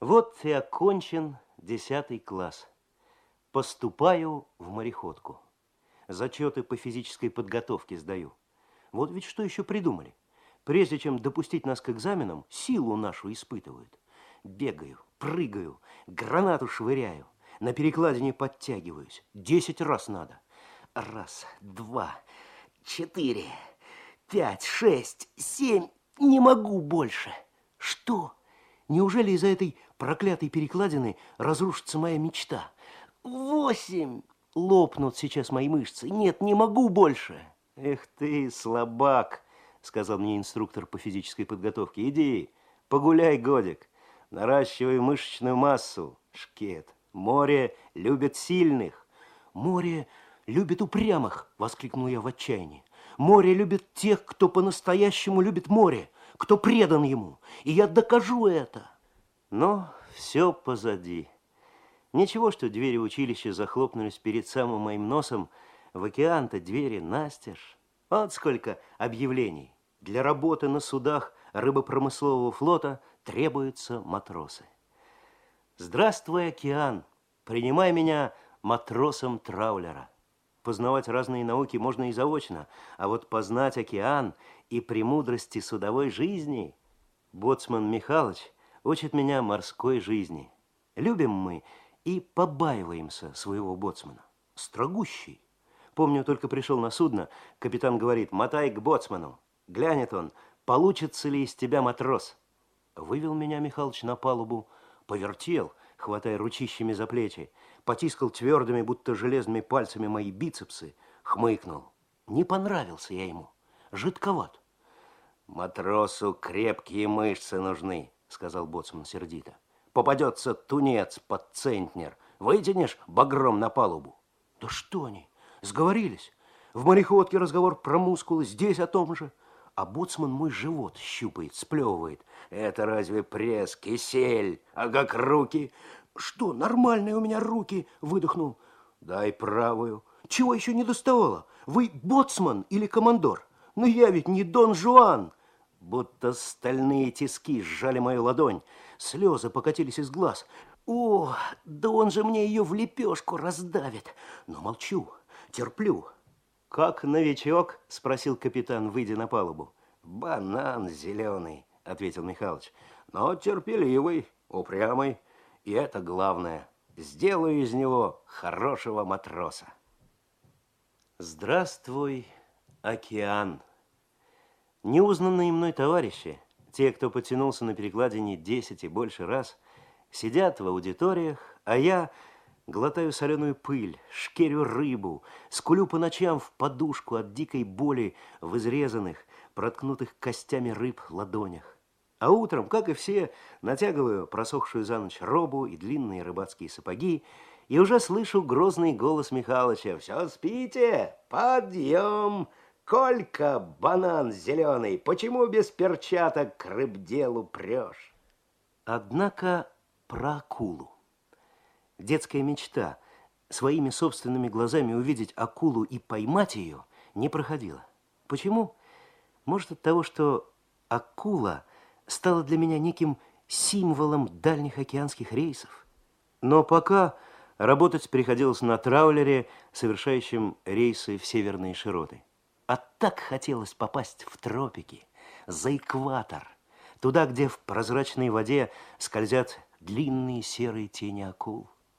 Вот и окончен десятый класс. Поступаю в мореходку. Зачеты по физической подготовке сдаю. Вот ведь что еще придумали. Прежде чем допустить нас к экзаменам, силу нашу испытывают. Бегаю, прыгаю, гранату швыряю, на перекладине подтягиваюсь. Десять раз надо. Раз, два, четыре, пять, шесть, семь. Не могу больше. Что? Неужели из-за этой проклятой перекладины разрушится моя мечта? Восемь! Лопнут сейчас мои мышцы. Нет, не могу больше. Эх ты, слабак, сказал мне инструктор по физической подготовке. Иди, погуляй годик, наращивай мышечную массу. Шкет, море любит сильных. Море любит упрямых, воскликнул я в отчаянии. Море любит тех, кто по-настоящему любит море, кто предан ему. И я докажу это. Но все позади. Ничего, что двери училища захлопнулись перед самым моим носом. В океан-то двери настежь. Вот сколько объявлений. Для работы на судах рыбопромыслового флота требуются матросы. Здравствуй, океан! Принимай меня матросом траулера. Познавать разные науки можно и заочно, а вот познать океан и премудрости судовой жизни... Боцман Михайлович учит меня морской жизни. Любим мы и побаиваемся своего боцмана. Строгущий. Помню, только пришел на судно, капитан говорит, мотай к боцману. Глянет он, получится ли из тебя матрос. Вывел меня Михалыч на палубу, повертел, хватая ручищами за плечи, потискал твердыми, будто железными пальцами мои бицепсы, хмыкнул. Не понравился я ему, жидковат. Матросу крепкие мышцы нужны, сказал боцман сердито. Попадется тунец под центнер, вытянешь багром на палубу. Да что они, сговорились? В мореходке разговор про мускулы, здесь о том же. А боцман мой живот щупает, сплевывает. Это разве пресс, кисель? А как руки? Что, нормальные у меня руки? Выдохнул. Дай правую. Чего еще не доставало? Вы боцман или командор? Но я ведь не Дон Жуан. Будто стальные тиски сжали мою ладонь. Слезы покатились из глаз. О, да он же мне ее в лепешку раздавит. Но молчу, терплю. «Как новичок?» – спросил капитан, выйдя на палубу. «Банан зеленый», – ответил Михалыч. «Но терпеливый, упрямый, и это главное. Сделаю из него хорошего матроса». «Здравствуй, океан!» Неузнанные мной товарищи, те, кто потянулся на перекладине 10 и больше раз, сидят в аудиториях, а я Глотаю соленую пыль, шкерю рыбу, скулю по ночам в подушку от дикой боли в изрезанных, проткнутых костями рыб ладонях. А утром, как и все, натягиваю просохшую за ночь робу и длинные рыбацкие сапоги, и уже слышу грозный голос Михалыча. «Все спите? Подъем! Колька, банан зеленый, почему без перчаток к рыбделу прешь?» Однако про акулу. Детская мечта своими собственными глазами увидеть акулу и поймать ее не проходила. Почему? Может, от того, что акула стала для меня неким символом дальних океанских рейсов. Но пока работать приходилось на траулере, совершающем рейсы в северные широты. А так хотелось попасть в тропики, за экватор, туда, где в прозрачной воде скользят длинные серые тени акул.